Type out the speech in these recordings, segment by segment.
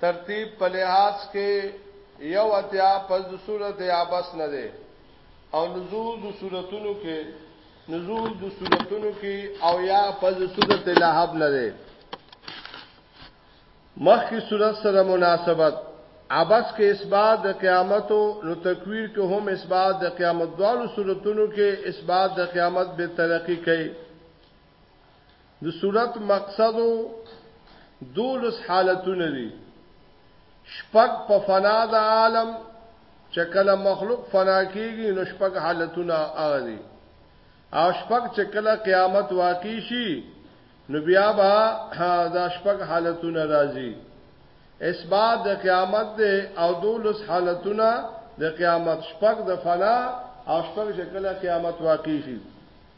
ترتیب په لحاظ کې یو اتیا پس د سورت عبس نه دی او نزول د سورتونو کې نزول د سورتونو کې او یا پس د سورت لهب نه دی مخکې سورت سره مناسبت عبس کې اثبات د قیامت او نو تکویر کې هم اثبات د قیامت دوالو سورتونو کې اثبات د قیامت به ترقی کوي د صورت مقصد دولس حالتونه دي شپږ په فنا د عالم چې کله مخلوق فنا کیږي نو شپږ حالتونه هغه دي او شپږ چې کله قیامت واقع شي نو بیا به دا شپږ حالتونه راځي اسباد د قیامت دی او دولس حالتونه د قیامت شپږ د فنا او شپږ چې کله قیامت واقع شي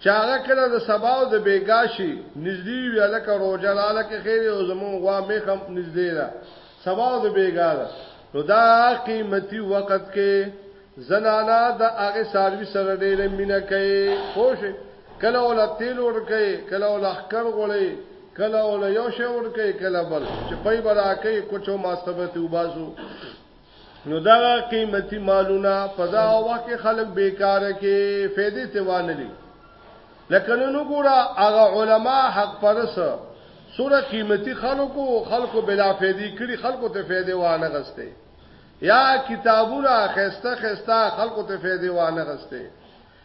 چې هغه کله د سبا او د بیګا شي نږدې وي هلکه روژه راله کې خیر او زمونږ غوا میخ هم نږدې ده سبا او د بیګا ده نو دا قیمتي وخت کې زنانا د هغه ساروي سره ډېره مینه کوي خوش کله ول تیل ور کوي کله ول احکر غړي کله ول یو شی ور کوي کله بل چې پي برا کوي کوچو ماستبه ته وباسو نو دغه قیمتي مالونه په دا وخت کې خلک بیکار کې فائدې ته وانلی لکه نن وګوره هغه علما حق پرس سوره قیمتي خلکو خلکو بلا فائدې کړي خلکو ته فائدې وانه غسته یا کتابونه خسته خسته خلکو ته فائدې وانه غسته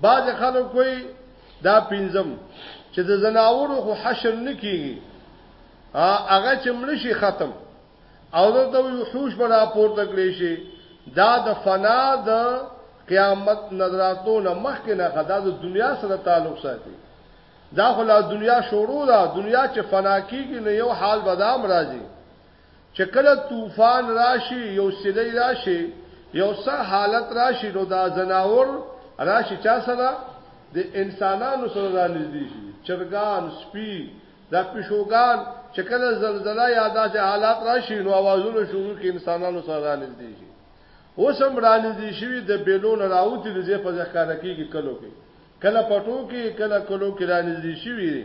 بعض خلک کوئی دا پینځم چې د زناورو خو حشر نه کیږي هغه چې مړ شي ختم او د وحوش پر راپورته کړی شي دا د فنا د قیامت نظراتو نه مخکې نه خدا د دنیا سره تعلق ساتي دا خو لا دنیا شروع ده دنیا چې فنا کیږي نو یو حال بدام راځي چې کله طوفان راشي یو سیلۍ راشي یو څه حالت راشي نو دا زناور راشي چا سره د انسانانو سره را نږدې شي چرګان سپي دا پښوګان چې کله زلزلہ یا داسې حالات راشي نو आवाजونه شروع کې انسانانو سره را نږدې شي اوس هم را نږدې شي د بیلون راوتی د ځې په ځخانه کې کلو کې کله پټو کې کله کلو کې را نږدې شي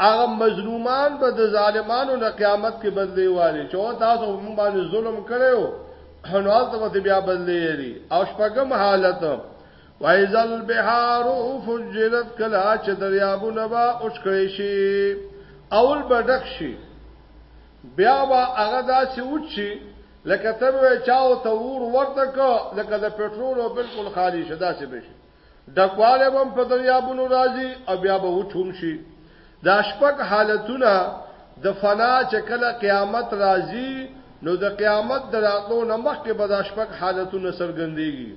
هغه مظلومان به د ظالمانو نه قیامت کې بدلی والي چې تاسو موږ باندې ظلم کړو نو حالت به بیا بدلی یری او شپږم حالت وایزل بهار فجرت کلا چې دریابونه با اوچ کړی شي اول بدخ شي بیا با هغه داسې وچی لکه ته به چاو ته ور ورته کو لکه د پټرول او بالکل خالی شدا سي بشي ډکوالی به هم په دریابونو راځي او بیا به وچ هم شي. دا شپږ حالتونه د فنا چې کله قیامت راځي نو د قیامت د راتلو نه مخکې به دا شپږ حالتونه څرګندېږي.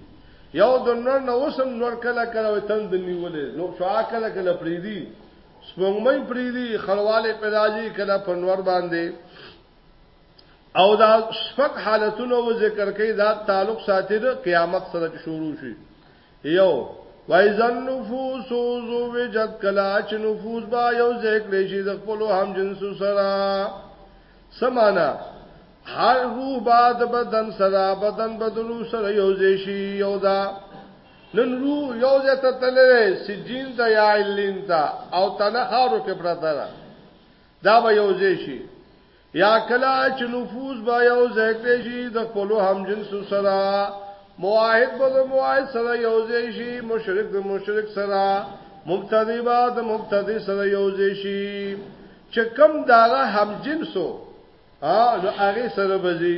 یو د نور نه اوس هم نور کله کله وي تند نیولې نو شعا کله کله پریدي سپوږمۍ پریدي خړوالی پې راځي کله په نور باندې او دا شپږ حالتونه و ذکر کوي دا تعلق ساتي د قیامت سره شروع شي یو وایزن نفوس زو وجد کلا چې نفوس با یو ذکر شي د خپل هم جنس سره سمانا هر روح با د بدن سره بدن بدلو سره یو ځای شي یو دا نن روح یو ځای ته تللی سجین ته یا علین ته او تنه خارو کې پرته ده دا به یو ځای شي یا کلا چې نفوس با یو ځای کړی شي د خپل همجنس سره موحد به د موحد سره یو ځای شي مشرک د مشرک سره مبتدی با د مبتدی سره یو ځای شي چې کم داغه همجنسو ا نو هغه سره بزي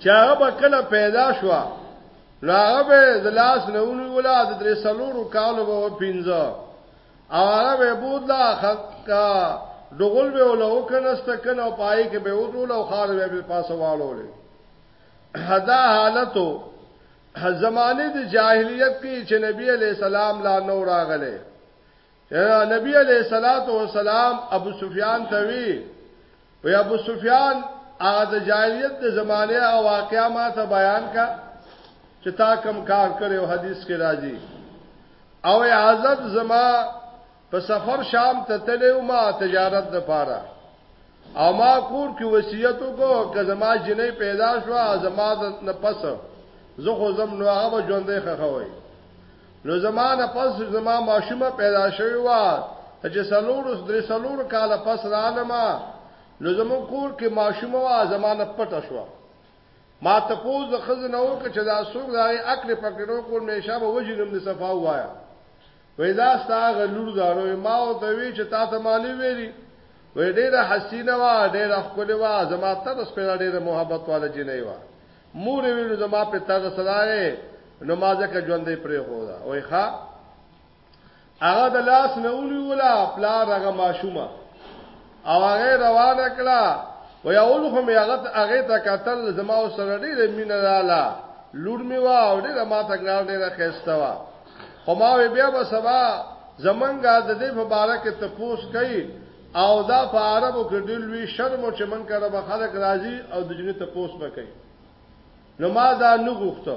چې هغه به کله پیدا شو نو هغه به د لاس نه ونیولا د درې سلورو کالو به پینځه او هغه به بودلا خط کا دغول به ولا وکنست کنه او پای کې به وټول او خار به په پاسه والول حدا حالتو زمانه د جاهلیت کې چې نبی علی سلام لا نور راغله نبی علیہ الصلوۃ والسلام ابو سفیان ته وی وی ابو سفیان هغه د جاهلیت د زمانه او واقعا ما ته بیان کا چې تا کم کار کړو حدیث کې راځي او عزت زما په سفر شام ته تلو ما تجارت د پاره او ما کور کې وصیت وکړو که زما جنې پیدا شو زما د نفس زه خو زم نو هغه ژوندې خخوي نو زما نه پس زما ماشومه پیدا شوی و چې سلور اوس درې سلور کاله پس رالم نو زمو کور کې ماشومه وا زمانه پټه شو ما ته پوز د خزنه او چې دا سوق دا عقل پکړو کول مې شابه وجنم د صفا وایا وې دا ستاغه لور دارو ما او ته وی چې تا ته مالی ویری وې ډېره حسینه وا ډېره خپل وا زما ته د سپېړه ډېره محبت والا جنې وا مور یې وینو زما په تازه صداې نو ما ځکه ژوندې پرې خو دا وای ښا هغه د لاس نه اونی ولا پلا رغه ماشومه او هغه روانه کړه و یا اول خو می هغه هغه ته قتل زما سره ډېر مینه رااله لور می وا او ډېر ما ته ګران ډېر خسته وا خو ما بیا به سبا زمنګا د دې مبارک ته پوس کوي او دا په عربو کې ډېر لوی شرم او چې من کړه به خلک راځي او د جنې ته پوس بکې نو ما دا نه غوښته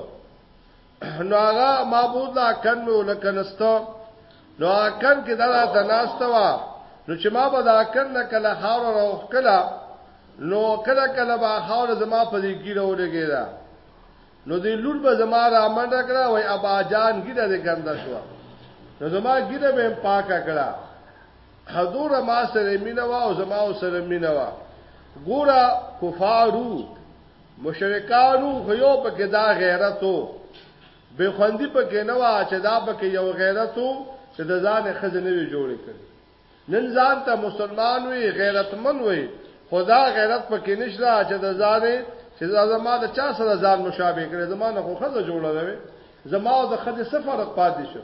نو هغه ما بود لا کن مې ولکنسته نو اکن کې دا ته ناشته وا نو چې ما به دا کن نه کله خاور راوخ کله نو کله کله به خاور زما په دې ګیره ولګی دا نو دې لور به زما را منډه کړه وای ابا جان ګیره دې ګنده شو نو زما ګیره به پاکه کړه حضور ما سره مینوا او زما سره مینوا ګورا کفارو مشرکانو خو یو پکې دا غیرتو به خوندې پکې نه وا چې دا پکې یو غیرتو چې د ځان خزنه وی جوړې کړي نن ځان ته مسلمان وي غیرتمن وي خدا غیرت پکې نشته چې د ځان چې زما د چا سره ځان مشابه کړي زما نه خو خزه جوړه ده زما او د خزه سفر پاتې شو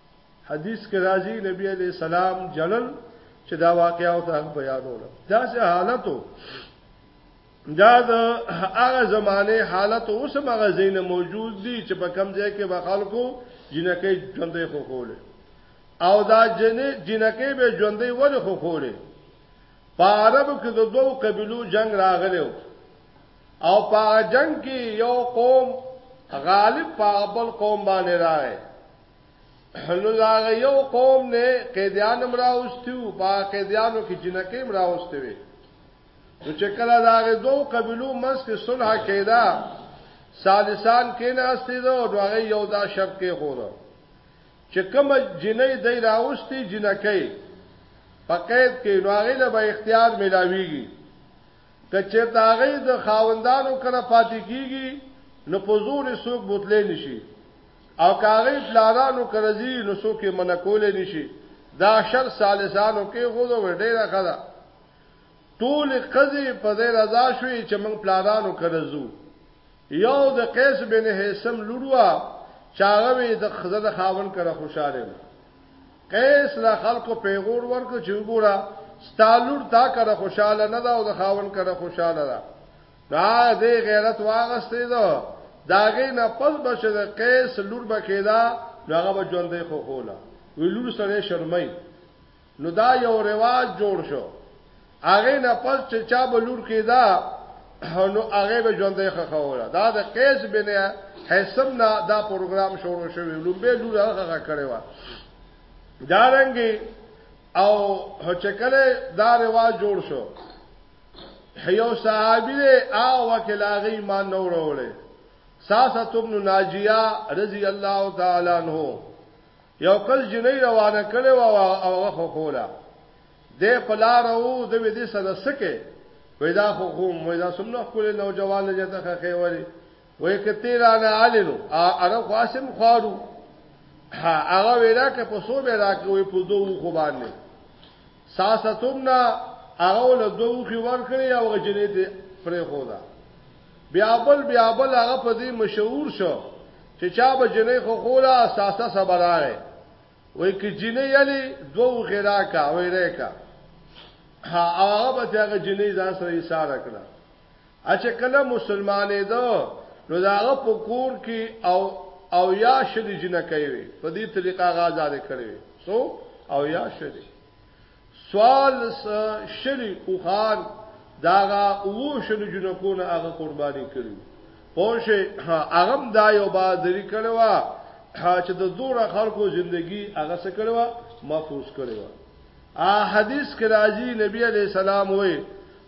حدیث کې راځي نبی علی السلام جلل چې دا واقعا او ته بیانول دا سه حالتو دا د هغه زمانه حالت اوس هغه زین موجود دي چې په کم ځای کې به خلکو جنکې ژوندې خو کوله او دا جنې جنکې به ژوندې ول خو کوله په عربو کې د دوو قبيلو جنگ راغلو او په جنگ کې یو قوم غالب په بل قوم باندې راغی نو دا یو قوم نه قیدیان مراوستیو با قیدیانو کې جنکې مراوستوي نو چې کله دا غي دوه قبيلو منځ کې صلح کېدا سالسان کې ناشته دو او هغه یو دا شرط کې خورو چې کوم جنې دای راوستي جنکې په قید کې نو هغه له به اختیار ملاويږي کچې تاغې د خاوندانو کړه پاتې کیږي نو په زور سوق بوتلې نشي او کاغی پلارانو کرزی نو سوک یې منع کولی نشي دا شر سالسانو کې غوډه وډیره خدا ټول قضې په دې رضا شوې چې موږ پلارانو کرزو یو د قیس بن حسم لوروا چاغوي د خزه د خاون کړه خوشاله قیس لا خلکو پیغور ورک چې وګوره ستالور تا کړه خوشاله نه دا او د خاون کړه خوشاله ده دا دې غیرت واغستې دو داغه نه پس بشه د قیس لور بکیدا هغه به ژوندې خو کولا وی لور سره شرمای نو دا یو رواج جوړ شو هغه نه پس چې چا به لور کیدا نو هغه به ژوندې خو کولا دا د قیس بن حسم نه دا پروګرام شروع شوی لومبه لور هغه کړی و دارنګي او هچکله دا رواج جوړ شو یو صحابي دی هغه وکیل هغه ایمان نه وروړي ساسه ابن ناجیه رضی الله تعالی عنہ یو کل جنې روانه کړي او هغه خو کولا د پلار او د دې سره سکه پیدا خو خو مې دا سمنه خپل نوجوان لږه ته خېوري وې کته را نه علینو اره قاسم خارو هغه ویلا کې په سو به راکوي په دوه خو باندې ساستم نه هغه له دوه وخي ورکړي او غجنې ته پرې خو ده بیا بل بیا بل هغه په دې مشهور شو چې چا به جنې خو خولا اساسه صبراره وای کی جنې یلی دوه غیرا کا وای ریکا هغه به هغه جنې ځان سره ایثار کړه اچ کله مسلمانې ده نو داغه پکور کې او او یا شری جنہ کوي په دې طریقه غازاد کړي سو او یا شری سوال شری او خان داغه او شری جنہ کو نه هغه قرباني کړي پوشه هغه دا یو با دری کړي وا چې د زور خلکو ژوندۍ هغه څه کړي وا محفوظ کړي وا ا حدیث کې راځي نبی علی السلام وایي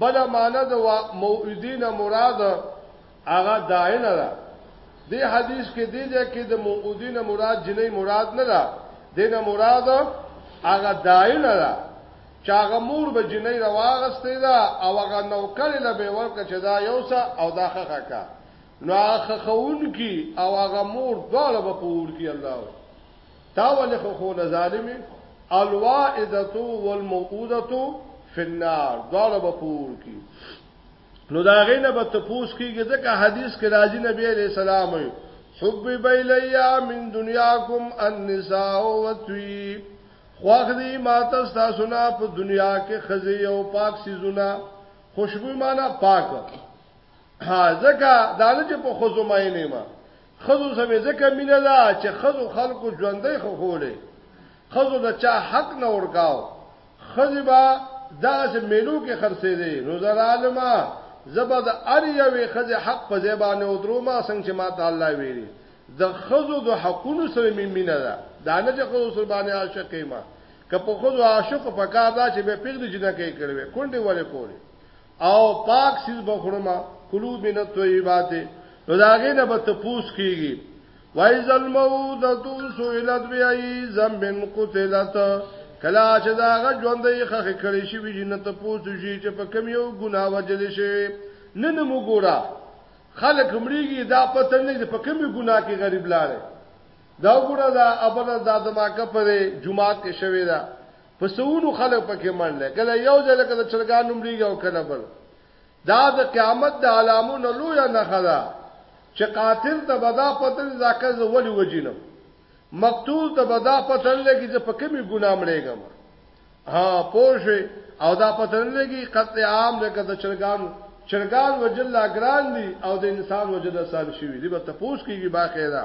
بل معنی د موعظه نه مراد هغه داینه ده دی حدیث کې دی ده کې د موعظه نه مراد جنې مراد نه ده دینه مراد هغه داینه ده چې هغه مور به جنې رواغستې ده او هغه نوکر له به ورکه چې دا یو څه او دا خخه کا نو هغه خون کی او هغه مور دواړه به پور کی الله تا ولې خو خو ظالمي الوائدته والموعوده فی النار دواړه به پور کی نو دا غینه به تپوس کیږي ځکه حدیث کې راځي نبی علیہ السلام حب بیلیا من دنیاکم النساء والطیب خواخ دی ماته تاسو نه په دنیا کې خزی او پاک سيزونه خوشبو معنا پاک ها زکه دانه چې په خزو مې نه ما خزو سمې زکه مینه ده چې خزو خلکو ژوندې خو خولې خزو د چا حق نه ورکاو خزبا داس مینو کې خرڅې دي روزه عالمه زبد ار یوې خزه حق په زبانه او درو ما څنګه چې ما تعالی ویلي د خزو د حقونو سره مینه ده دانه چې خزو سره باندې عاشق ما که په خزو عاشق په کار دا چې به پیغلی جنہ کې کړوي کونډي ولې کولی او پاک سیز بخورم کلو من الطیبات نو داغه نه به تپوس کیږي وایز الموت سئلت بیای ذنب قتلت کلا چې داغه ژوندې خخ کړي شي وی نه تپوس شي چې په کم یو ګناه وجل شي نن مو ګورا خلک مړیږي دا پته نه چې په کم یو ګناه کې غریب لاړ دا ګورا دا ابل دا دماکه پر جمعات کې شوی دا په سونو خلک پکې مړ لې کله یو ځل کله چرګان نمرېږي او کله بل دا د قیامت د علامو نه لوی نه خدا چې قاتل ته بدا پتل ځکه زه ولي وجینم مقتول ته بدا پتل لګي چې په کومي ګناه مړېږم ها پوښي او دا پتل لګي قتل عام لکه د چرګان چرګان وجل لا ګران دي او د انسان وجل آسان شي دی به تاسو کېږي باخیره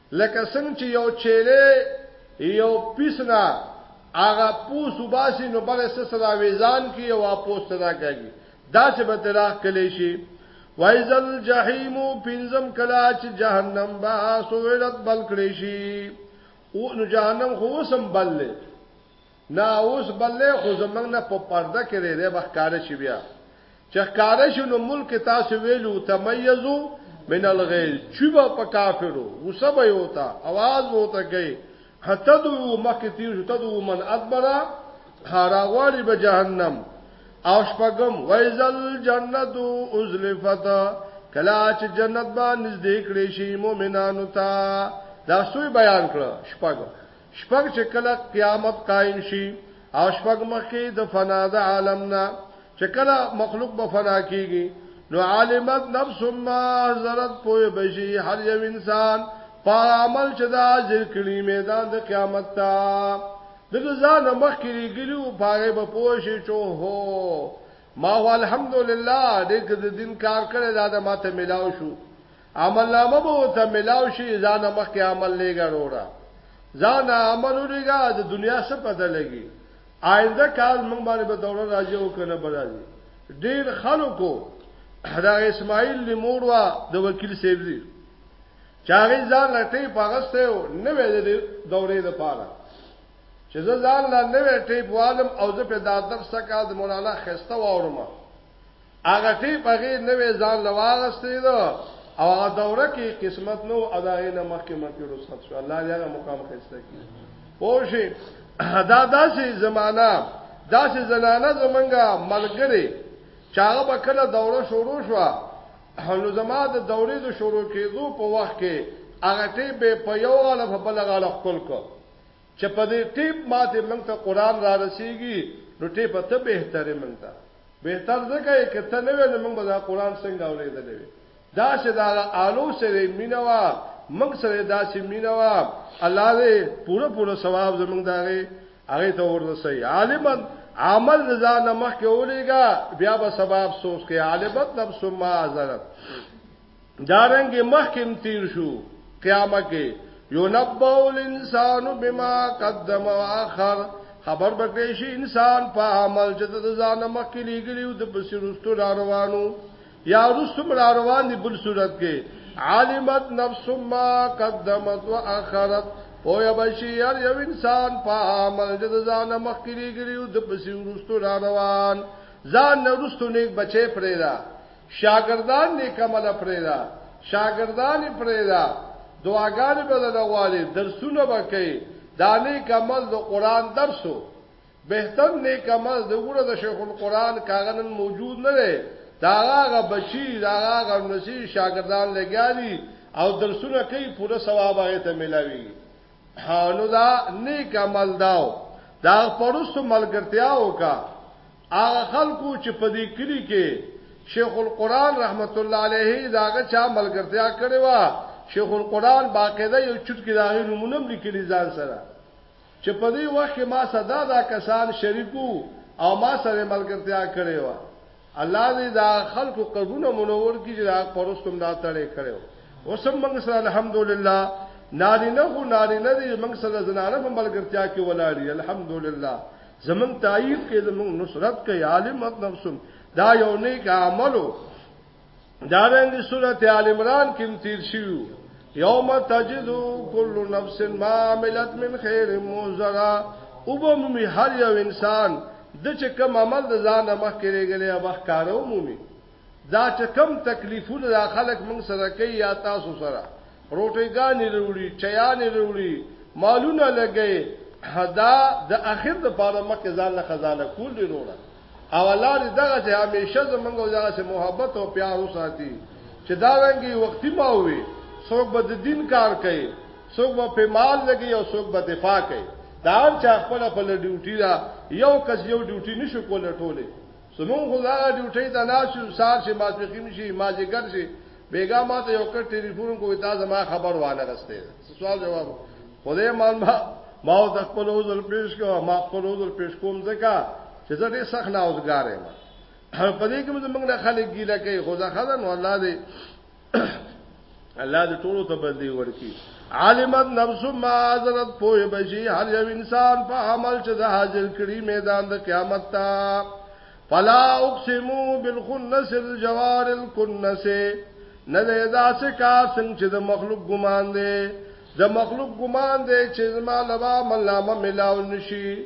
لکه څنګه چې یو چیلې یو پیسنا هغه پوس وباسي نو بل څه سره ویزان کی او پوس سره کوي دا چې به تراخ کلی شي وایزل جهنم پنزم کلا چې جهنم با سویلت بل کړی شي او نو جهنم خو سم بل لې نه اوس بل دی خو زمونږ نه په پرده کې دی دی به ښکاره شي بیا چې ښکاره شي نو ملک تاسو ویلو تمیزو من الغیظ چې به په کافرو غصه به وتا आवाज وته گئی حتی دو مخکې تیر شو تدو من ادبرا هاراغوالی به جهنم او شپغم وایزل جنت ازلفت کلا چې جنت به نږدې کړې شي مؤمنانو ته دا سوی بیان کړ شپغم شپږ چې کله قیامت قائم شي او شپږ مخکې د فنا د عالم نه چې کله مخلوق به فنا کیږي نو عالمت نفس ما زرت پوي بشي هر یو انسان په عمل چې دا حاضر کړي میدان د قیامت ته دغه ځان مخ کې لري او پاره به پوي شي چې هو ما الحمدلله دې د دین کار کړی دا د ماته ملاو شو عمل نامه به ورته ملاو شي ځان مخکې عمل لګا روړه ځان عمل لګا د دنیا څخه پته لګي آینده کال موږ باندې به دوره راځي او کنه برازي ډیر خلکو دا اسماعیل لموروا د وکیل سیبزی چاغی ځان لټې پاغسته او نه وې د دورې د پاره چې زه ځان لا نه وې ټیپ والم او زه په دادر سکه د مولانا خسته وورم هغه ټی پغې نوې ځان لواغستې دو او هغه دوره کې قسمت نو اداغې نه مخکې مخکې رسخت شو الله دې هغه مقام خسته کړي پوښې دا داسې زمانہ داسې زنانه زمونږه ملګری چاغه به کله دوره شروع شو نو زما د دورې د شروع کېدو په وخت کې هغه ټی به په یو غاله په بل غاله خپل کو چه په دې ټيپ ماتې موږ ته قرآن را رسېږي نو ټيپه ته بهترې موږ ته بهتر ځکه یې که ته نه وې نو موږ به دا قرآن څنګه اورېدلی وې داسې د هغه آلو سره مینه وه موږ سره داسې مینه وه الله دې پوره پوره ثواب زموږ د هغې هغې ته ورسوي عالما عمل د ځان نه مخکې ولېږه بیا به سبا افسوس کوې عالبت نفس ما عذرت دارنګ مخکم تیر شو قیامه کې یونبو الانسان بما قدم واخر خبر بکړې شي انسان په عمل چې د ځان مخکې لګلی او د بصیرستو را روانو یا رسوم را روان دي بل صورت کې عالمت نفس ما قدمت واخرت پویا بشي هر یو انسان په عمل چې د ځان مخکې لګلی او د بصیرستو را روان ځان نه رستو نیک بچي پرې را شاګردان نیکمله پرېږده، شاګردان یې پرېږده، دعاګانې به درنه غواړي، درسونه به کوي، دا نیک عمل د قرآن درس و، بهتر نیک عمل دی، وګوره د شیخ القرآن که هغه نن موجود نه دی، د هغه هغه بچي، د هغه هغه لمسي، شاګردان لګیا دي او درسونه کوي، پوره ثواب هغه ته ملاوېږي. نو دا نیک عمل دا و، د هغه په وروسته ملګرتیا وکړه. هغه خلکو چې په دې کلی کې شیخ القرآن رحمت الله علیه داغه چا ملګرتیا کړې و شیخ القرآن باقاعده یو چوت کې داغه نمونه لیکلي ځان سره چې په دې وخت کې ما صدا دا کسان شریکو او ما سره ملګرتیا کړې و الله دې دا خلکو قبول منور کړي چې دا پرستم دا تړې کړو اوسم موږ سره الحمدلله نارینه خو نارینه دې موږ سره زنانه په ملګرتیا کې ولاړی الحمدلله زمون تایید کې زمون نصرت کې عالم نفسم دا یو نیک عملو دا رنګ سورته آل عمران کې تیر شیو یوم تجدو کل نفس ما عملت من خیر موزرا او به مومي هر یو انسان د چې کوم عمل د ځان مخ کې لري هغه کارو مومي دا چې کم تکلیفونه دا خلک موږ سره کوي یا تاسو سره روټیګانې وروړي چیانې وروړي مالونه لګي دا د اخر د پاره مکه ځان له خزانه کول دی وروړه او الله دې دغه چې همیشه زمونږ دغه چې محبت او پیار وساتي چې دا رنګي وختي ما وي څوک به د دین کار کوي څوک به په مال لګي او څوک به دفاع کوي دا هر چا خپل خپل ډیوټي دا یو کس یو ډیوټي نشو کولای ټوله زمون خو دا ډیوټي ته لاس یو سار شي ماسپخیم شي مازیګر شي بیګا ما ته یو کټ ټلیفون کوی تا زما خبر وانه غسته سوال جواب خدای مان ما ما د خپل عذر پیش کو ما خپل عذر پیش کوم ځکه چې زه ډیر سخت نه اوسګارم په دې کې موږ نه خلک ګیله کوي خو ځه خدای نو الله دې الله دې ټولو ته بدلی ورکی عالمت نفس ما حضرت پوی بشي هر یو انسان په عمل چې د حاضر کړي میدان د قیامت ته فلا اقسمو بالخنس الجوار الكنس نه دا داسې کار څنګه چې د مخلوق ګمان دی د مخلوق ګمان دی چې زما لبا ملامه ملاو نشي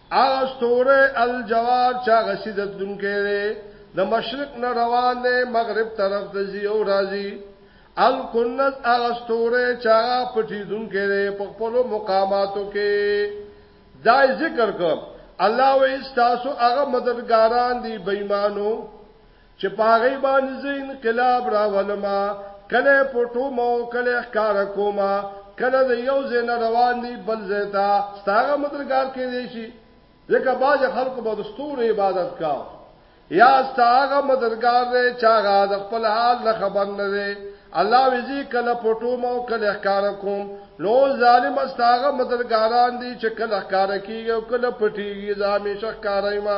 هغه ستوره الجوار چا غسید دن کړي د مشرق نه روان دی مغرب طرف ته زی او راضی الکنز هغه ستوره چا پټی دن کړي په خپل مقاماتو کې دا ذکر کوم الله و استاسو هغه مددګاران دی بېمانو چې په هغې باندې زه انقلاب راولما کله پټو مو کله ښکار کوما کله د یو زین روان دی بل زیتا ستاره مدرګار کې دی شي ځکه باج خلکو به د ستور عبادت کاو یا ستاره مدرګار دی چې هغه د خپل حال نه خبر نه دی الله وزي کله پټو مو کله ښکار کوم نو ظالم ستاره مدرګاران دي چې کله ښکار کیږي او کله پټیږي ځامې شخ کارایما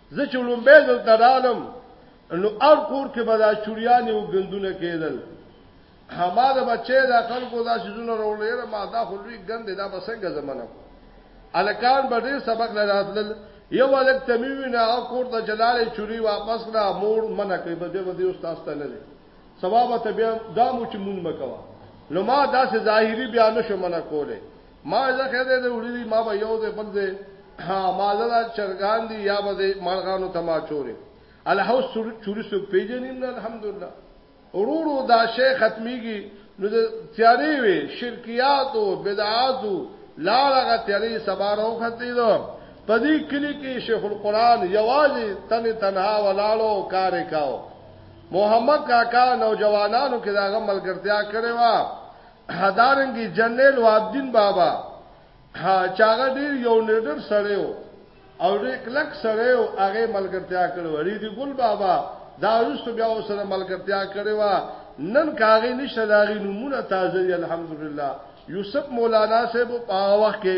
زه چې لومبه دلته رالم نو ار کور کې به دا چوریان او غندونه کېدل هما د بچې دا خلکو دا شزونه رولې را ما دا خلوی غند دا بسنګ زمانه الکان به ډېر سبق نه راتل یو الک تمیوی نه او کور ته جلاله چوری واپس را مور منه کوي به دې ودی استاد ته نه سبب ته بیا دا مو چې مون مکوا نو ما داسې ظاهری بیا نشو منه کوله ما زه خیر دې وړي دي ما به یو دې بل دې ها ما زه چرګان دي یا به دې مرغانو ته ما چورې الهو چوري سو پیجنیم نه الحمدلله ورورو دا شی ختميږي نو د تیارې وي شرکیات او بدعات لاړه تیارې سبارو ختې دو پدې کلی کې شیخ القران یوازې تن تنها ولاړو کار کاو محمد کاکا نوجوانانو کې داغه ملګرتیا کړې و هدارنګي جنرال وابدین بابا چاغه ډیر یو نیډر سره یو او ډیر کلک سره یو هغه ملګرتیا کړو ری دی ګل بابا دا رست بیا سره ملګرتیا کړو نن کاغې نشه داغي نمونه تازه الحمدلله یوسف مولانا صاحب په وخت کې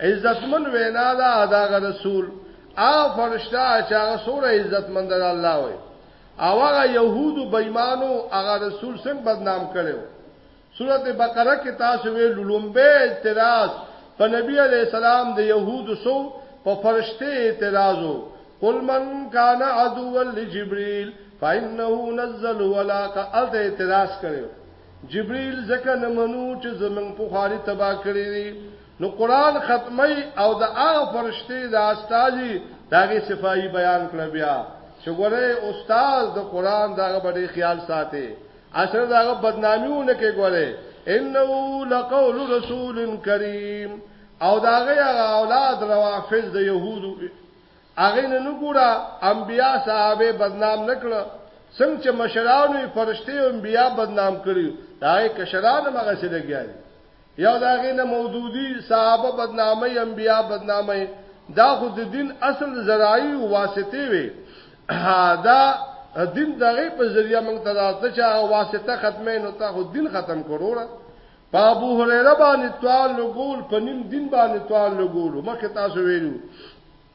عزتمن وینا دا داغه رسول او فرشتہ چې هغه سوره عزتمن ده الله وي او هغه يهودو بېمانو هغه رسول څنګه بدنام کړو سورته بقره کې تاسو وی لومبه اعتراض په نبی عليه السلام د يهودو سو په فرشته اعتراضو قل من کان عدو لجبريل فانه نزل ولا قال ته اعتراض کړو جبريل ځکه نه منو چې زمنګ په خاري تبا کړی نو قرآن ختموي او د هغه فرشتي د استازي د هغې صفايي بیان کړه بیا چې ګورئ استاذ د قرآن د هغه به ډېر خیال ساتي اصل د هغه بدنامي ونه کې ګورئ انه لقول رسول کریم او دا غي هغه اولاد روافض د يهودو هغه نه نګورا انبیا صحابه بدنام نکړه څنګه چې مشرانو فرشته او انبیا بدنام کړی دا یې کشران مغه سره لګیاري یو داغه نه مودودی صحابه بدنامي انبیا بدنامي دا خو د دین اصل زراعي واسطه وي دا دین دغه په ذریعہ موږ ته راځي چې هغه واسطه ختمه نو تا خو دین ختم کروړه په ابو هريره باندې توال لګول په نیم دین باندې توال لګول مخه تاسو ویلو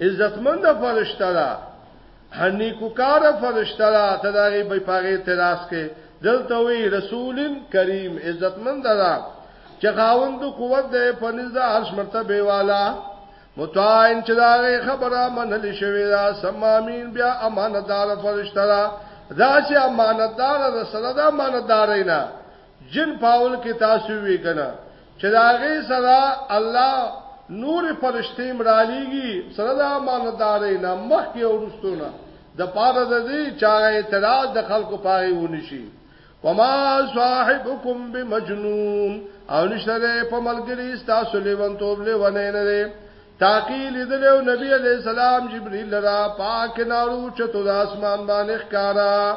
عزتمند فرشتہ دا هنیکوکار فرشتہ دا تداغي به پاغه اعتراض کې دلته وی رسول کریم عزتمند دا چې خاوند قوت ده په نزد عرش مرتبه والا متعین چې دا خبره منل شوی دا سمامین بیا امانتدار فرشتہ دا دا چې امانتدار رسول دا امانتدار نه جن پاول کې تاسو وی کنه چې داغه سره الله نور فرشتي مرالیږي سره د امانتدارې نه مخ کې ورستونه د پاره د دې چا اعتراض د خلکو پاره ونشي وما صاحبكم بمجنون او نشته په ملګری تاسو لیوان توب لیوانه نه دی تاکي لیدل او نبی عليه السلام جبريل را پاک نارو چتو د اسمان باندې ښکارا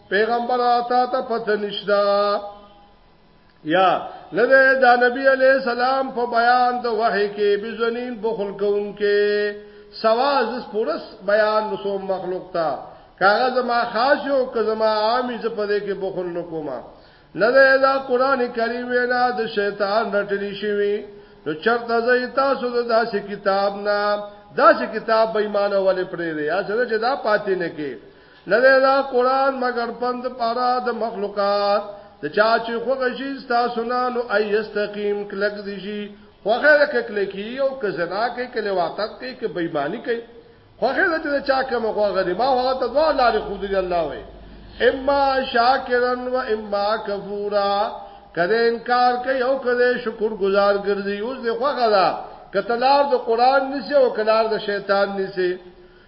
پیغمبر آتا تا پتہ نشتا یا نه دا نبی علی السلام په بیان د وحی کې بزنین بخل کوم کې سواز اس پورس بیان نسو مخلوق تا کاغذ ما خاص یو که زما عامی ز په دې کې بخل نکوما نه دا قران کریم وینا د شیطان رټلی شوی نو چرته زې تاسو د داسې کتاب نه داسې کتاب بېمانه ولې پرې دی یا سره چې دا پاتې نه کې نه دی دا قران مگر پند پارا د مخلوقات د چا چې خوغه شي تاسو نه نو ايستقيم کلک دي شي خوغه د کله کی او کزنا کې کله واتت کې کې بېماني کوي خوغه د چا کوم خوغه دی ما هغه ته دوا لارې خود دی الله وي اما شاکرن و اما کفورا کله انکار کوي او کله شکر گزار ګرځي اوس دی خوغه دا کتلار د قران نسی او کلار د شیطان نسی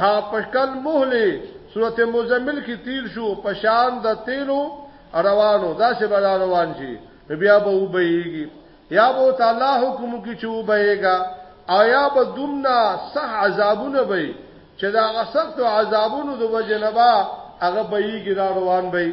ها په کل مهله سورته مزمل کې تیر شو په شان د تیلو روانو دا سه بلا روان شي بیا به وبېږي یا به تعالی حکم کې چې وبېږي او یا به دومنا صح عذابونه به چې دا غسق عذابونو د وجنبا هغه بېږي را روان به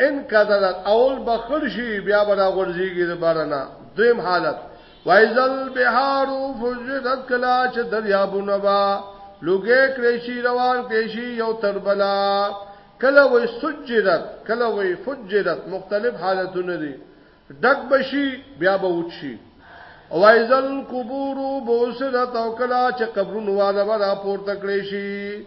ان کذلت اول بخل شي بیا برا غورځيږي د بارنا دریم حالت وایزل بهار فجرت کلا چې دریابونه با لوګې کړې شي روان کړې شي یو تربلا کله وې سجرت کله وې فجرت مختلف حالتونه دي ډک بشي بیا به وچی وایزل قبور بوسرت او کلا چې قبرونه والا برا پورته کړې شي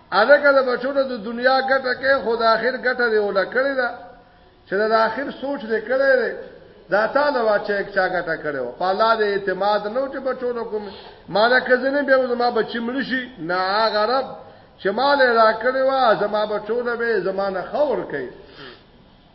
الکه د بچو د دنیا ګټه کې خود اخر ګټه دی ولا کړی دا چې د اخر سوچ دې کړی دی دا تا د واچې چا ګټه کړو په الله دې اعتماد نو چې بچو نو کوم مال کزنه به زما بچی مړ شي نه غرب چې مال را کړو زما بچو نه به زمانه خور کوي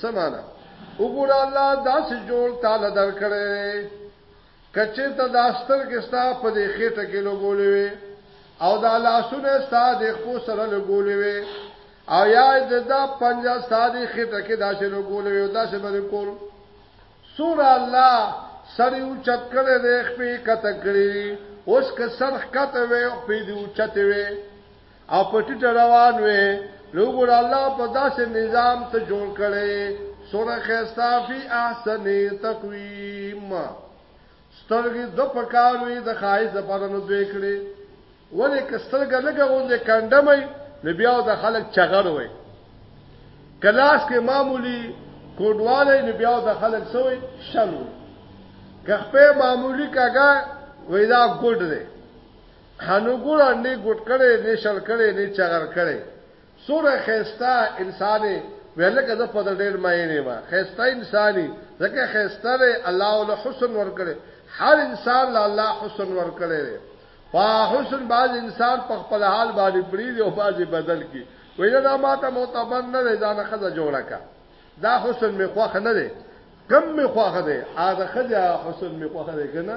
سمانا وګور الله داس جوړ تعالی درکړې کچې ته داستر کې ستا په دې خېټه کې لګولې وي او دا لاسونه ستا د خپل سره لګولې وي او یا د دا پنجا ستا د خېټه کې داسې لګولې وي داسې باندې کول سور الله سړی او چت کړي د خپې کته کړی اوس که سرخ کته وي او په دې او چت وي او پټی روان وې نو ګور الله په داسې نظام ته جوړ کړي سوره خيستا فی احسن تقویم سترګې د پکاروي د خایز د پاره نو دوی کړي ولې کسترګه لګه غوندې کندمې نبي او د خلک چغر وي کلاس کې معمولی کوډواله نبي او د خلک سوې شلو که په معمولی کاګه وېدا ګډ دی هنو ګور نه ګټ کړي نه شل کړي نه چغر کړي سوره خيستا انساني ولکه د په ډېر مینه ما خيستا انساني ځکه خيستا له الله ول حسن ور کړي هر انسان له الله حسن ور کړي په حسن باز انسان په خپل حال باندې پریږي او بازي بدل کی ویل دا ماته معتبر نه دی ځان خزه جوړه کا دا حسن می خوخ نه دی کم می خوخ دی ا د خزه حسن می خوخ دی کنه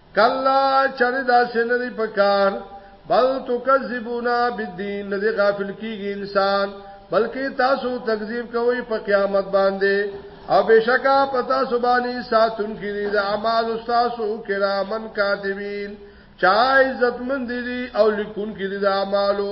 کلا چر دا سن دی پکار بل تو کذبونا بالدین ندی غافل کیږي انسان بلکې تاسو تکذیب کوئ په قیامت باندې او بشکا پتا سبانی ساتون کړي د اعمال استاسو کرامن کاتبین چا عزتمن دي او لیکون کړي د اعمالو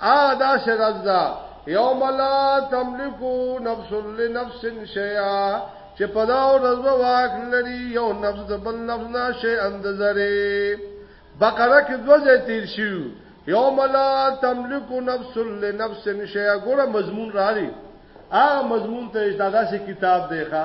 هغه دا شرط ده یوم لا تملکو نفس لنفس شیئا چې په دا ورځ به واک لري یو نفس د بل نفس نه شي اندزري بقره کې دوه ځای تیر شو یوم لا تملک نفس لنفس شیئا ګوره مضمون راړي هغه مضمون ته اجازه سي کتاب دی ښا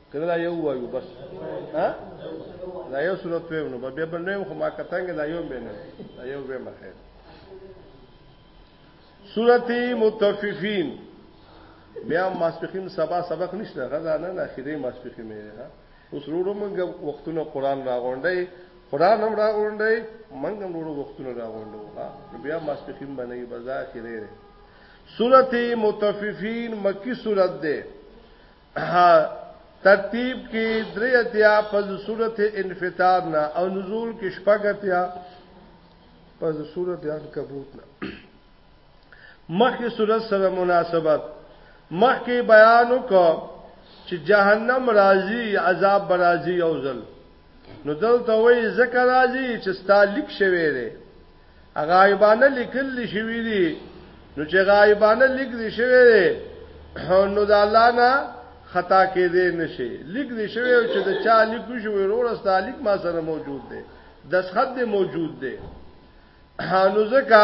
کله دا یو وایو بس ها دا یو صورت ویم نو به بل نه خو ما کتنګ دا یو به نه دا یو به مخه سورتی متففین بیا ماسپخین سبا سبق نشته غزا نه نه اخیری ماسپخین مې ها اوس وروړو موږ وختونه قران راغونډي قران هم راغونډي موږ هم وروړو وختونه راغونډو ها بیا ماسپخین باندې بازار کې لري سورته متففین مکی سورته ده ترتیب کې درې اتیا په صورت انفطار نه او نزول کې شپږ اتیا په صورت عنکبوت نه مخکې صورت سره مناسبت مخکې بیان وکړه چې جهنم راځي عذاب برازي او ځل نو دلته وایي ذکر راځي چې ستالیک شوی دی غایبانه لیکل شوی دی نو چې غایبانه لیک دی شوی دی نو د الله نه خطا کې دی نشي لیک دی شوی چې د چا لیک شو ورور استالیک ما سره موجود دی دسخط دی موجود دی نو ځکه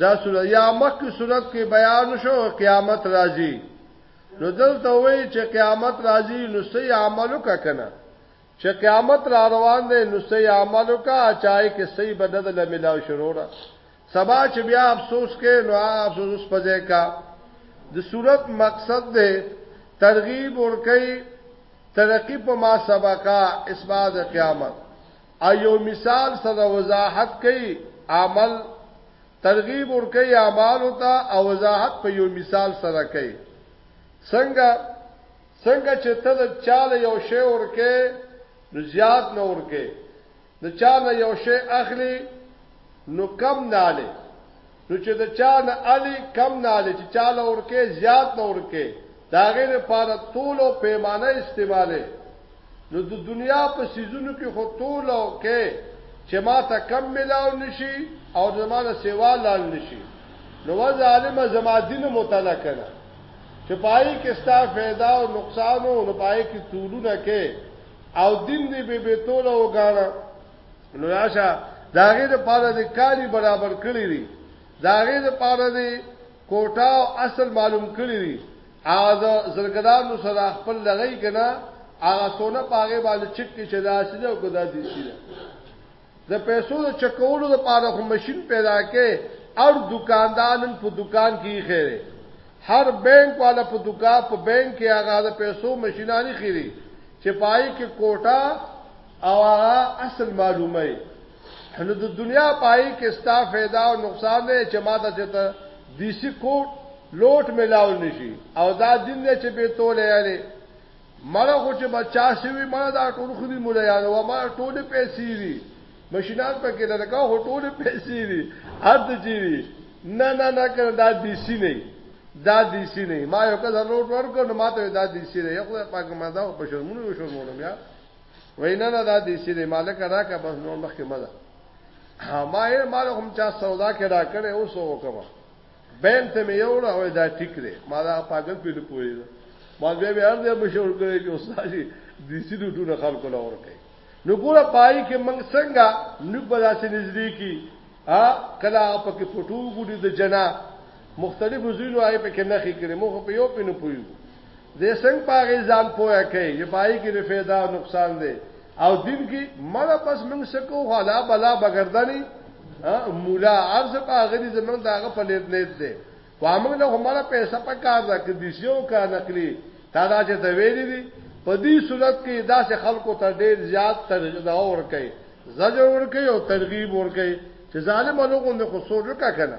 دا سورہ یا مکه صورت کې بیان شو قیامت راځي نو دلته وایي چې قیامت راځي نو سي عملو کا کنه چه قیامت را روان دی نو صحیح عمل وکه چاهی که صحیح به نه دل ملاو شي روره سبا چې بیا افسوس کې نو هغه افسوس اوس پځه کا د صورت مقصد دی ترغیب ورکی ترقی په ما سبقا اسباد قیامت ایو مثال سره وضاحت کوي عمل ترغیب ورکی اعمال او تا او وضاحت په یو مثال سره کوي څنګه څنګه چې ته د چا له یو شی ورکې نو زیات نه ورکې د چا له یو شی اخلي نو کم نه علي نو چې د چا نه علي کم نه علي چې چا له ورکې زیات نه ورکې دا غیر پاره طول او پیمانه استعماله نو د دنیا په سيزونو کې خو طول او کې چې ما ته کم ملاو نشي او زمانه سیوا لال نشي نو ظالم زما دین متعلق نه چې پای کې ستا फायदा او نقصان او نه پای کې تولونه کې او دین دې به به توله وګاڼه نو راشه داغه د پاره د کاری برابر کړی دی داغه د پاره د کوټا او اصل معلوم کړی دی اغاز زرګدانو سره خپل لغی کنا اغا سونه پاغه باندې چک کې شدا سیده او ګدا دي سیده د پیسو د چکولو لپاره خو ماشين پیدا کې او دکاندارن په دکان کې خیره هر بانک والا په دکان په بانک کې هغه د پیسو ماشينانی خيري چې پای کې کوټه او هغه اصل معلومه نو د دنیا پای کې ستا फायदा او نقصان نه چې ماته چې ته دیسی کوټ لوټ ملاو نشي او دا دین نه چې به توله یاري مړه خو چې بچا شوی مړه دا ټول خو دي مولایانو و ما ټول پیسې دي مشینان پکې لرکا هو ټول پیسې دي ارته چیري نه نه نه کړه دا دیسی نه دا دیسی نه ما یو کله روټ ورکړ نو ما ته دا دیسی نه یو خدای پاک ما دا په شرمونو یو شرمونو بیا وینا نه دا دیسی نه مالک راکا بس نور مخکې مزه ما یې مال هم چا سودا کې راکړې اوس وکړه بین ته مې یو راوې دا ټیک دی ما دا پاګل په لور پوي ما به به ارزه مشور کړی چې استاد دې سړي ټول خلکو لا ورکه نو ګوره پای کې موږ څنګه نو په داسې نږدې کې ا کلا په کې فوټو ګوري د جنا مختلف زینو آی په کې نخې کړي مخ په یو پینو پوي دې څنګه پاګې ځان پوهه کوي چې پای کې فایده او نقصان دی او دین کی مړه پس موږ سکو حالا بلا بغردانی مولا ارز په غری زمنګ داغه په نیت نیت دی وامنګ له همړه پیسې په کار ده کې دي شو کا نقلی تا دا چې ته ویلې دي په دې صورت کې داسې خلکو ته ډېر زیات ترغیب اور کوي زجر ور کوي او ترغیب ور کوي چې ظالم لوګو نه خو سوچ وکړه کنه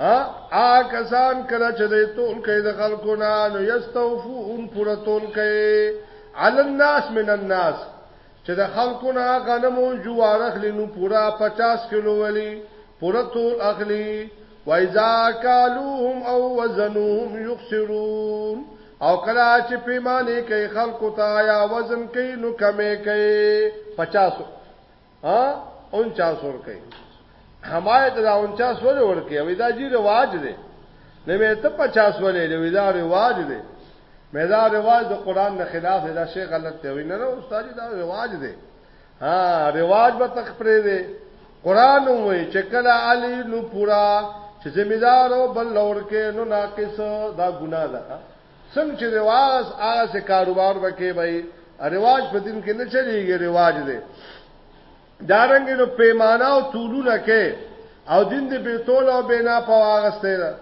ها آ کسان کله چې د تول کې د خلکو نه نو یستوفون پر تول کې علی الناس من الناس چې د خلکو نه غنمو جوار اخلي نو پورا 50 کیلو ولی پورا تول اخلي وایذا کالوهم او وزنهم یخسرون او کله چې پیمانه کوي خلکو ته یا وزن کوي نو کمې کوي 50 ها 49 ور کوي همای ته دا 49 ور ور کوي وې دا جی رواج دی نه مې ته 50 ولې وې دا رواج دی مې دا رواج د قران نه خلاف دی دا شی غلط دی وې نه نه استاد دا رواج دی ها رواج به تخپرې دی قران وې چې کله علي نو پورا چې ذمہ دار او بل لور کې نو ناقص دا ګناه ده څنګه چې رواج هغه څه کاروبار وکي وای رواج په دین کې نه چلیږي رواج دی دارنګ نو پیمانه او طولونه کې او دین دې به تول او بنا په واغسته ده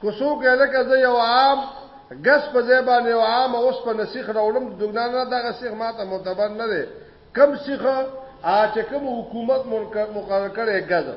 کوسو کې لکه زه یو عام غس په ځای باندې یو عام اوس په نسیخ راولم دګنا نه دغه سیخ ماته معتبر نه دی کم سیخه ا چې کوم حکومت مقرر کړي غزه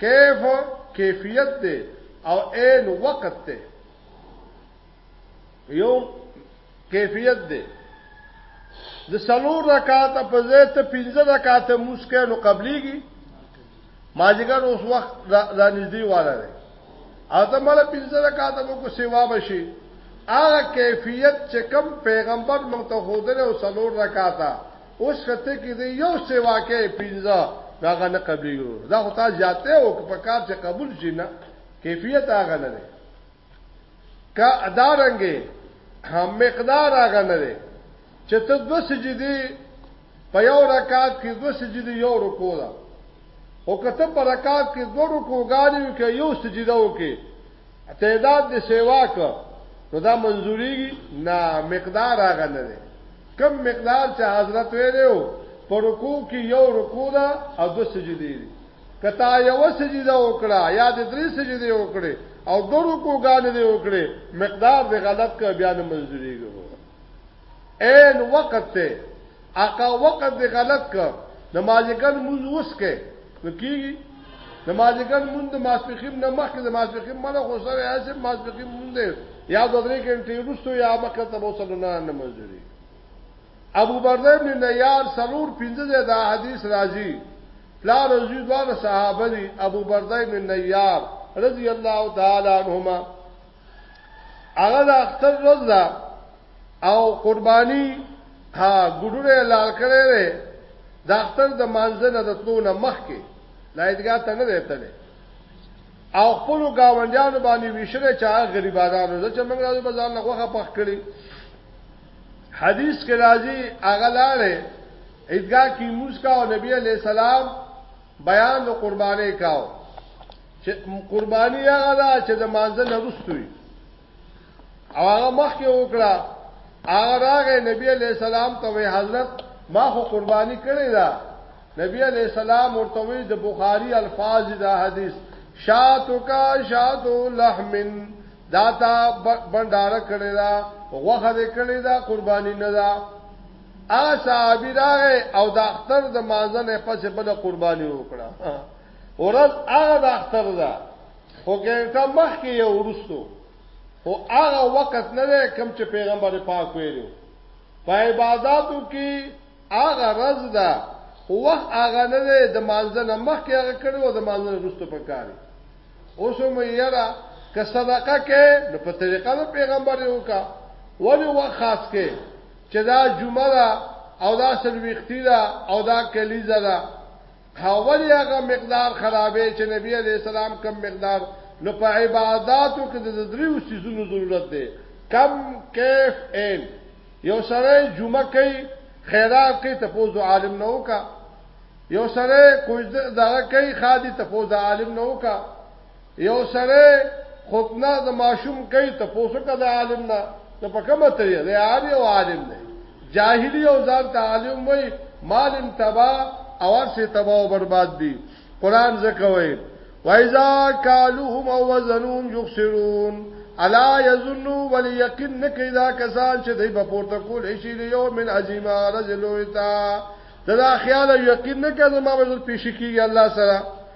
کیف کیفیت دی او عین وقت دی یو کیفیت دی د سلور رکعات په ځای ته پنځه رکعات مسکه نو قبليږي ماجګر اوس وخت را نږدې واله دی او ته مله پنځه رکعات مو کو سیوا بشي هغه کیفیت چې کم پیغمبر مونږ ته خودره او سلور رکعات اوس کته کې دی یو څه واقع پینځه دا غنه قبلي ګرو دا خو تا زیاته او په کار چې قبول شي نه کیفیت هغه نه دی کا ادارنګي هم مقدار هغه نه دی چې ته دو سجدي په یو رکعت کې دو سجدي یو رکوع ده او کته په رکعت کې دو رکوعګانې کې یو سجده وکي تعداد د سیوا کو نو دا منزوريږي نه مقدار هغه نه دی کم مقدار چې حضرت ویلو پر رکوع کې یو رکوع ده او دو سجدي دي کتا یو سجده وکړه یا د درې سجده وکړي او دو رکوع غان دي وکړي مقدار به غلط ک بیا نه منزوريږي عین وخت ته اقا وقت دی غلط که نمازګر مونږ اوس کې نو کیږي نمازګر مونږ د ماسپخیم نه مخکې د ماسپخیم مله خو سره یا چې ماسپخیم مونږ دی یا د درې کنټې وروسته یا مکه ته وصلو نه نه منځوري ابو برده ابن نیار سلور پنځه ځای دا حدیث راځي پلا رضی دوار صحابه دی ابو برده ابن نیار رضی الله تعالی عنهما هغه د اختر ورځ ده او قرباني ها ګډوره لال کړي ده د اختر د مانځنه د تلونه مخ کې لایدګا ته نه راتلې او خپل گاونډیانو باندې ویشره چا غریبانو زه چې موږ راځو بازار نه غوخه پخ کړی حدیث کې راځي هغه لاړې عیدګاه کې موس کا او نبی علی سلام بیان د قربانې کاو چې قرباني هغه ده چې د مانځه نه رستوي او هغه مخ کې وکړه هغه راغې نبی علی السلام ته وی حضرت ما خو قرباني کړې ده نبی علی السلام ورته وی د بخاری الفاظ دا حدیث شاتو کا شاتو لحم دا تا بندار کړی دا غوخه دې کړی دا قرباني نه دا ا صحابي راغې او د اختر د مازن پس بل قرباني وکړه ورځ هغه د اختر ده خو ګنټه مخکې یو ورستو خو هغه وخت نه ده کوم چې پیغمبر پاک ویلو په عبادتو کې هغه ورځ ده خو وخت هغه نه ده د مانځنه مخکې هغه کړو د مانځنه ورستو پکاري اوس هم یاره که صدقه کې نو په طریقه د پیغمبر یو کا ولی وخت خاص کې چې دا جمعه ده او دا سلويختی ده او دا کلیزه ده حوالی هغه مقدار خرابې چې نبی علیہ السلام کم مقدار نو په عبادتو کې د دریو سيزونو ضرورت دی کم کیف ان یو سره جمعه کوي خیرات کوي تفوز عالم نه وکا یو سره کوز دغه کوي خادي تفوز عالم نه وکا یو سره خطنه د ماشوم کوي ته پوسو کده عالم نه ته په کومه ته دی عالم او عالم دی جاهلی او ځان ته عالم وای مالم تبا او سه تبا او برباد دي قران زکوي وایذا کالوهم او وزنون یخسرون الا یظن ول یقین نکیدا کسان چې دی په پورته کول شي دی یو من عظیمه رجلویتا دا خیال یقین نکیدا ما به پیش کیږي الله سره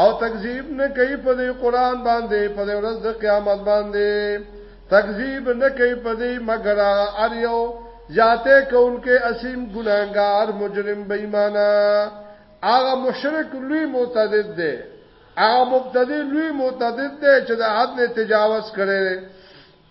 او تکذیب نه کوي په دې قران باندې په دې ورځ د قیامت باندې تکذیب نه کوي په دې مگر ار یو جاته کونکي اسیم ګناګار مجرم بېمانه هغه مشرک لوی معتدد دی هغه مبتدی لوی معتدد دی چې د حد نه تجاوز کړي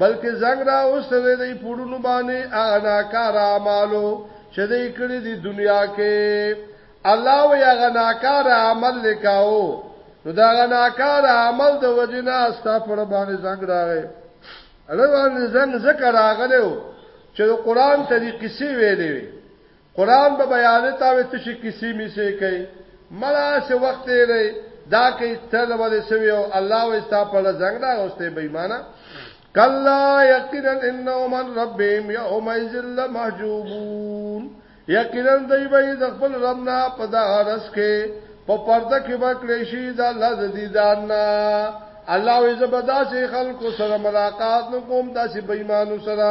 بلکې زنګ راوستلی دی په وروڼو باندې هغه ناکاره اعمالو چې دی کړي دي دنیا کې الله وی هغه ناکاره عمل لیکاو نو دا هغه ناکاره عمل د وجې نه استا پر باندې زنګ راغی الله باندې زنګ ذکر راغلی و چې د قران طریقې سی ویلې وی قران به بیانې تا وې تشې کیسې میسې کوي مړه سه وخت تیرې دا کې تل ولې سوي او الله وې ستا په لزنګ دا اوسته بې ایمانه کلا یقینا انهم من ربهم یوم ذل محجوبون یقینا دوی به د خپل رب نه په دا رس کې په پرده کې وکړې شي دا الله د دیدار نه الله وې زبدا سي خلکو سره ملاقات نو کوم داسې بېمانو سره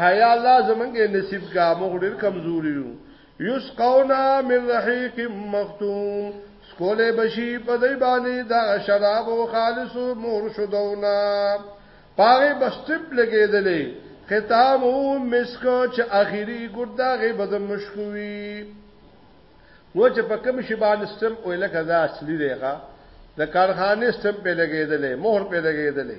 حیا الله زمونږ نصیب کا موږ ډیر کمزوري یو یسقونا من رحیق مختوم سکوله بشی په دای باندې دا شراب او خالص مور شدونا پاره بستپ لګیدلې ختام مسک چې اخیری ګردا غي بد مشکوي نو چې په کوم شی باندې سم او لکه دا اصلي دی ښا د کارخانه سم په لګیدلې مهر په لګیدلې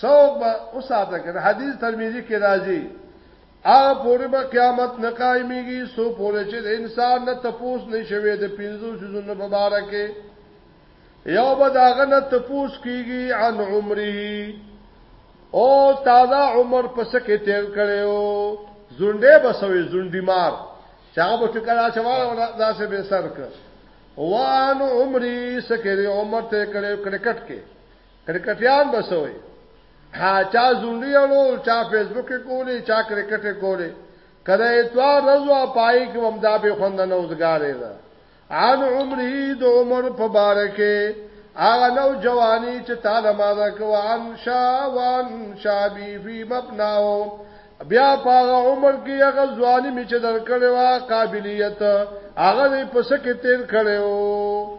څوک به وساته کنه حدیث ترمذی کې راځي هغه پورې به قیامت نه قائميږي سو پورې چې انسان نه تپوس نه شوي د پنځو سيزونو په باره کې یو به داغه نه تپوس کیږي عن عمره او تازه عمر پس کې تیر کړو زونډه بسوي زونډي مار چې هغه په ټکر اچوال داسې به سر کړ وان عمرې سکه عمر ته کړو کرکټ کې کرکټیان بسوي ها چا زونډي اړو چا فیسبوک کولی چا کرکټ کولی کله اتوار رضوا پای کې ومدا به خوند نه وزګارې ده عن عمره د عمر په بارکه هغه نو جوانی چې تعالی ما ده کو عن شا وان شابی فی مبناو بیا په عمر کې هغه ځواني می چې درکړې وا قابلیت هغه په سکه تیر کړو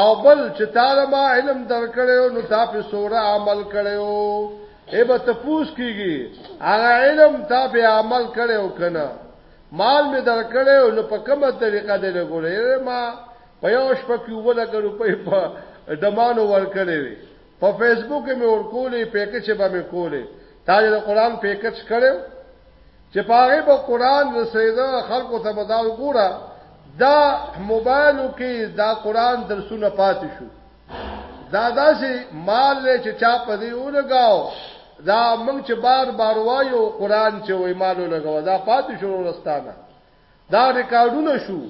او بل چې تاله ما علم درکړیو نو تا په سوره عمل کړیو ای به تفوس کیږي هغه علم تا په عمل کړیو کنه مال می درکړیو نو په کومه طریقه دې لګولې ما په یو شپه کې ولا کړو په دمانو ورکړې وي په فیسبوک می ورکولې پیکچ به می کولې تا د قران پیکچ کړو چې پاره به قران رسیدا خلکو ته به دا وګوره دا موبایلو کې دا قران درسونه پاتې شو دا داسې مال له چې چا په دې ولګاو دا موږ چې بار بار وایو قران چې وای مالو لګاو دا پاتې شو ورستانه دا ریکارډونه شو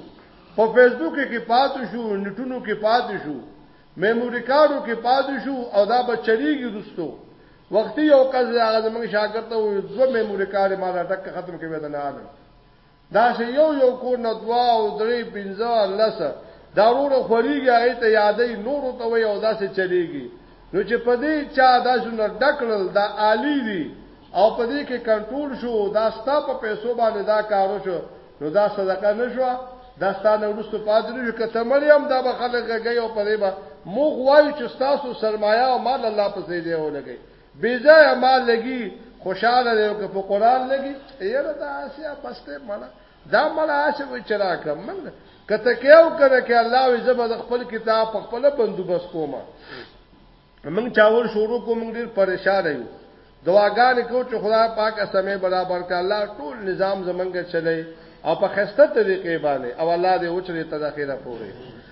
په فیسبوک کې پاتې شو نټونو کې پاتې شو میموري کارو کې پاتې شو او دا بچریږي رستو وختي یو کس هغه زمونږ شاګرد ته وي زو میموري کار ما دا ټک ختم کې ودان نه دا چې یو یو کو نه دوا او درې پنځه لس دا ورو خوريږي هغه ته یادې نور ته وي او دا چې چلیږي نو چې په دې چا دا شونه ډکړل دا عالی دي او په دې کې کنټرول شو دا ستا په پیسو باندې دا کار وشو نو دا صدقه نشو دا ستانه ورستو پاتې نشو کته مریم دا به خلک غږی او په دې به مو غوايو چې تاسو سرمایه او مال الله په زیدې ولګي بیځای مال لګي خوشاله دی او په قران لګي یره دا اسیا پسته مړه دا مړه چې وی چرا کړم من کته کېو کړه کې الله وي زبر خپل کتاب په خپل بندوبست کوما موږ چاول شروع کوم موږ ډیر پریشان یو دواګان کو چې خدای پاک اسمه برابر ک الله ټول نظام زمنګ چلی او په خسته طریقې باندې او الله دې اوچره ته د خیره پوره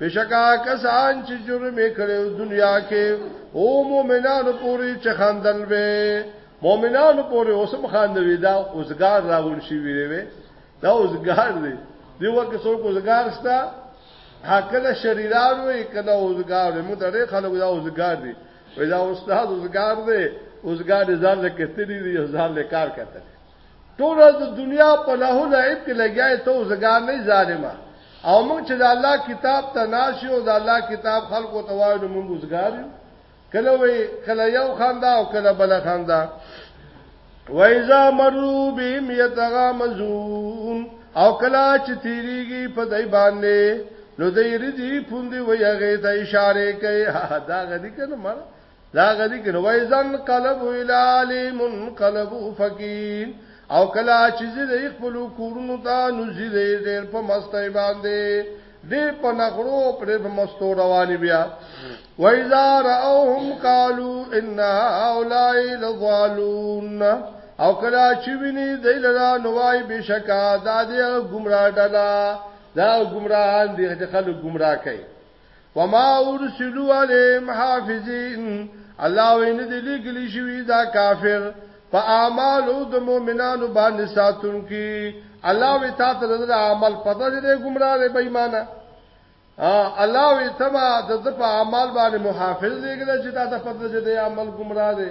بشکا کسان چې جرم کړو دنیا کې او مؤمنانو پوری چې خندل وي مؤمنانو پوری اوسم خندوي دا اوسګار راغون شي ویلې دا اوسګار دی دی وکه څوک اوسګار ستا هکله شریران وي کله اوسګار موږ ته ډېر خلک دا اوسګار دي وای دا استاد اوسګار دی اوسګار ځان له کتلی دی ځان له کار کتلی ټول د دنیا په له لعب کې لګیاي ته زګار نه ظالما او موږ چې د الله کتاب ته ناشي او د الله کتاب خلکو ته وایو نو موږ زګار یو کله وی کله یو خندا او کله بل خندا وایزا مرو بهم یتغامزون او کله چې تیریږي په دای باندې نو دې ردی پوندې ویغه ته اشاره کوي دا غدي کنه مړه دا غدي کنه وای ځان قلب الالی منقلب فقیر او کلا چې دې خپل کورونو ته نو دې ډېر په مستۍ باندې دې په نغرو پر په مستو رواني بیا وای زار اوهم قالو ان اولای لظالون او کلا چې ویني دې لرا نوای بشکا دا دې گمراه ډلا دا گمراهان دې خلک گمراه کوي وما ارسلوا عليهم حافظين الله وین دی لګلی شوی دا کافر په اعمالو د مؤمنانو باندې ساتون کی الله وی تا ته د عمل پته دې ګمراه دی بېمانه الله وی تما د په اعمال باندې محافظ لګل چې تا ته پته دې عمل ګمراه دی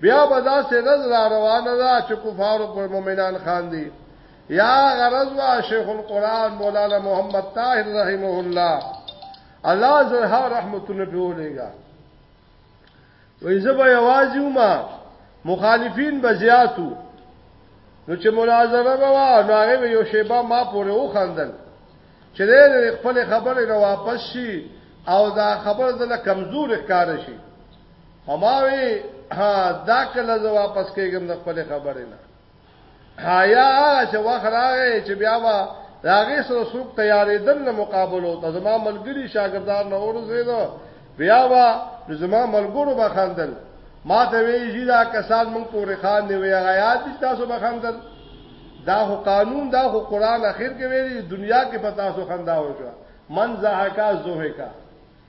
بیا به دا سرز را روانه ده چې کفارو پر مؤمنان خاندي یا غرض وا شیخ القران مولانا محمد طاهر رحمه الله الله زرها رحمتونه په ولېګا وې زبا یوازې ما مخالفین بزیاتو نو چې مناظره به وا نو هغه یو شیبه ما پورې و خندل چې دې خپل خبره نه واپس شي او دا خبره د کمزور ښکار شي هماوي ها دا کله زه واپس کېږم د خپل خبرې نه حیا چې وخراغه چې بیا وا راغې سره سوق تیارې دن نه مقابله ته زما ملګری شاګردان نه اورځې دا بیا وا زما ملګرو به خندل ما ته وی چې دا کسان مونږ پورې خان دی وی غیات دي تاسو به خندل دا هو قانون دا هو قران اخر کې ویلي دنیا کې پتا سو خندا وکړه من زهکا زوهکا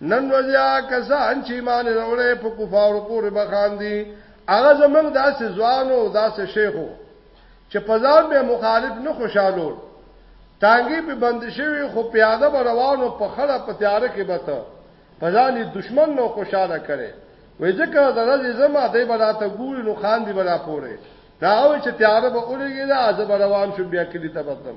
نن ورځیا کسان چې ایمان وروړي په کفارو پورې بخاندي هغه زمنګ داسې ځوانو داسې شیخو چې په ځان به مخالف نه خوشاله تانګي په بند شوی خو پیاده به روانو په خړه په تیار کې بته په ځان دشمن نو خوشاله کړي وې ځکه درځي زما دای به راته ګوري نو خان دی به را پوره دا او چې تیار به اورېږي دا از به روان شو بیا کلی ته بتم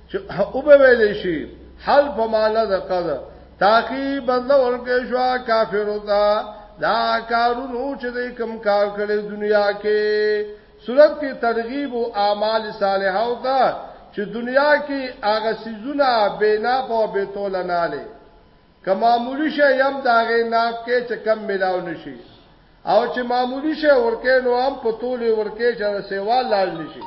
چې او به ویل شي حل په معنا د قد تاکي بدل ورکه شو کافر وتا دا کارونو چې د کم کار کړي دنیا کې صورت کې ترغیب او اعمال صالحه او تا چې دنیا کې هغه سيزونه بنا په بتول نه لې که معمولی شی هم د هغې نه افکې چې کم ملاو نه شي او چې معمولی شی ورکې نو هم په تولې ورکې چې د سیوا لاړ نه شي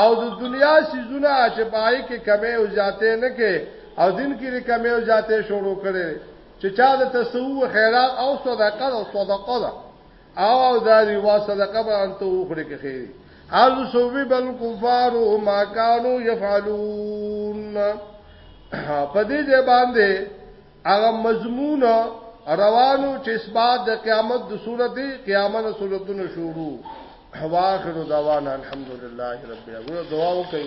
او د دنیا سیزونه چې پای کې کمې او زیاتې نه کې او دین کې کمې او زیاتې شروع کړي چې چا د تسوو خیرات او صدقه او صدقه ده او دا ریوا صدقه به انته وخړي کې خیری از سوی بل کفار ما کانو یفعلون په دې ځای باندې هغه مضمون روانو چې اسباد د قیامت د صورتي قیامت صورتونو شروع واخر دعوانا الحمدلله رب العالمین دعا وکړئ